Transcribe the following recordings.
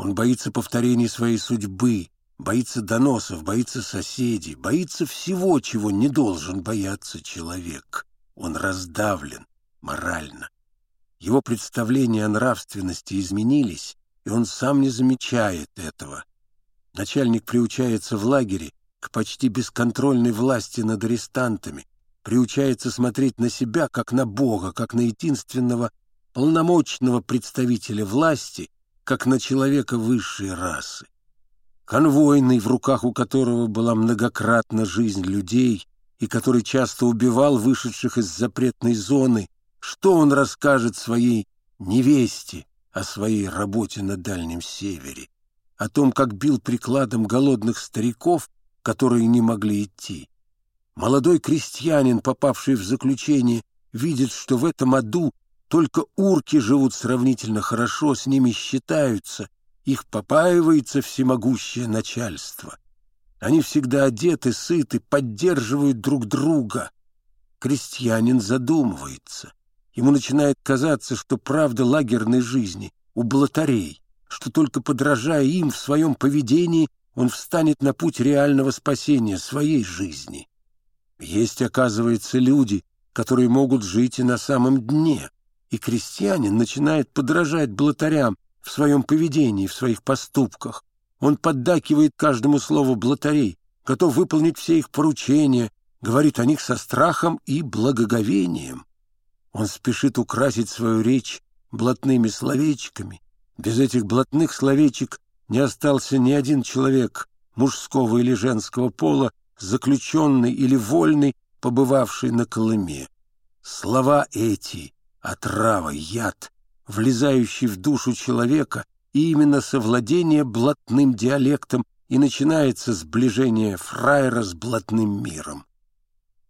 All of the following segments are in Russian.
Он боится повторений своей судьбы, боится доносов, боится соседей, боится всего, чего не должен бояться человек. Он раздавлен морально. Его представления о нравственности изменились, и он сам не замечает этого. Начальник приучается в лагере к почти бесконтрольной власти над арестантами, приучается смотреть на себя как на Бога, как на единственного полномочного представителя власти, как на человека высшей расы. Конвойный, в руках у которого была многократно жизнь людей и который часто убивал вышедших из запретной зоны, что он расскажет своей невесте о своей работе на Дальнем Севере, о том, как бил прикладом голодных стариков, которые не могли идти. Молодой крестьянин, попавший в заключение, видит, что в этом аду только урки живут сравнительно хорошо, с ними считаются, их попаивается всемогущее начальство. Они всегда одеты, сыты, поддерживают друг друга. Крестьянин задумывается. Ему начинает казаться, что правда лагерной жизни у блатарей, что только подражая им в своем поведении, он встанет на путь реального спасения своей жизни. Есть, оказывается, люди, которые могут жить и на самом дне — и крестьянин начинает подражать блатарям в своем поведении, в своих поступках. Он поддакивает каждому слову блатарей, готов выполнить все их поручения, говорит о них со страхом и благоговением. Он спешит украсить свою речь блатными словечками. Без этих блатных словечек не остался ни один человек мужского или женского пола, заключенный или вольный, побывавший на Колыме. Слова эти отрава, яд, влезающий в душу человека, и именно совладение блатным диалектом и начинается сближение фраера с блатным миром.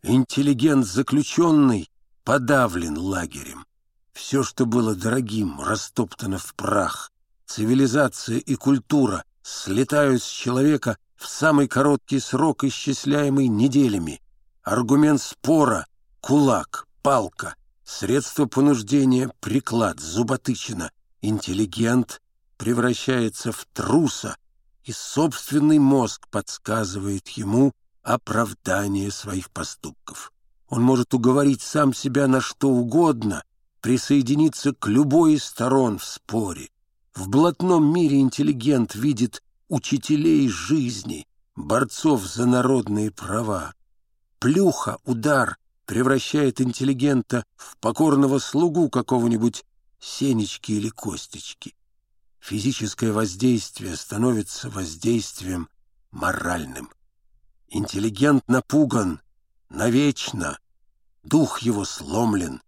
Интеллигент заключенный подавлен лагерем. Все, что было дорогим, растоптано в прах. Цивилизация и культура слетают с человека в самый короткий срок, исчисляемый неделями. Аргумент спора — кулак, палка, Средство понуждения — приклад, зуботычина. Интеллигент превращается в труса, и собственный мозг подсказывает ему оправдание своих поступков. Он может уговорить сам себя на что угодно, присоединиться к любой из сторон в споре. В блатном мире интеллигент видит учителей жизни, борцов за народные права. Плюха, удар превращает интеллигента в покорного слугу какого-нибудь Сенечки или Костечки. Физическое воздействие становится воздействием моральным. Интеллигент напуган навечно, дух его сломлен.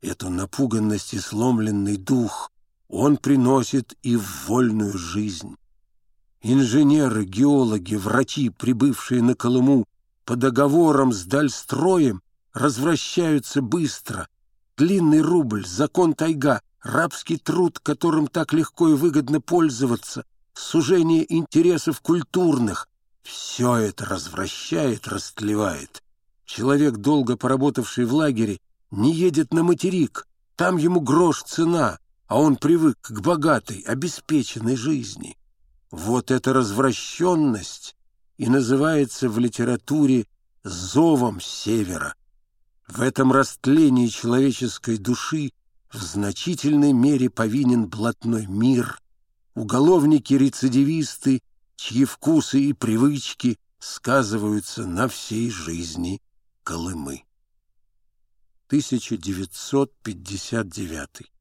Эту напуганность и сломленный дух он приносит и в вольную жизнь. Инженеры, геологи, врачи, прибывшие на Колыму по договорам с Дальстроем, развращаются быстро. Длинный рубль, закон тайга, рабский труд, которым так легко и выгодно пользоваться, сужение интересов культурных — все это развращает, растлевает. Человек, долго поработавший в лагере, не едет на материк, там ему грош цена, а он привык к богатой, обеспеченной жизни. Вот эта развращенность и называется в литературе «зовом севера». В этом растлении человеческой души в значительной мере повинен блатной мир, уголовники-рецидивисты, чьи вкусы и привычки сказываются на всей жизни Колымы. 1959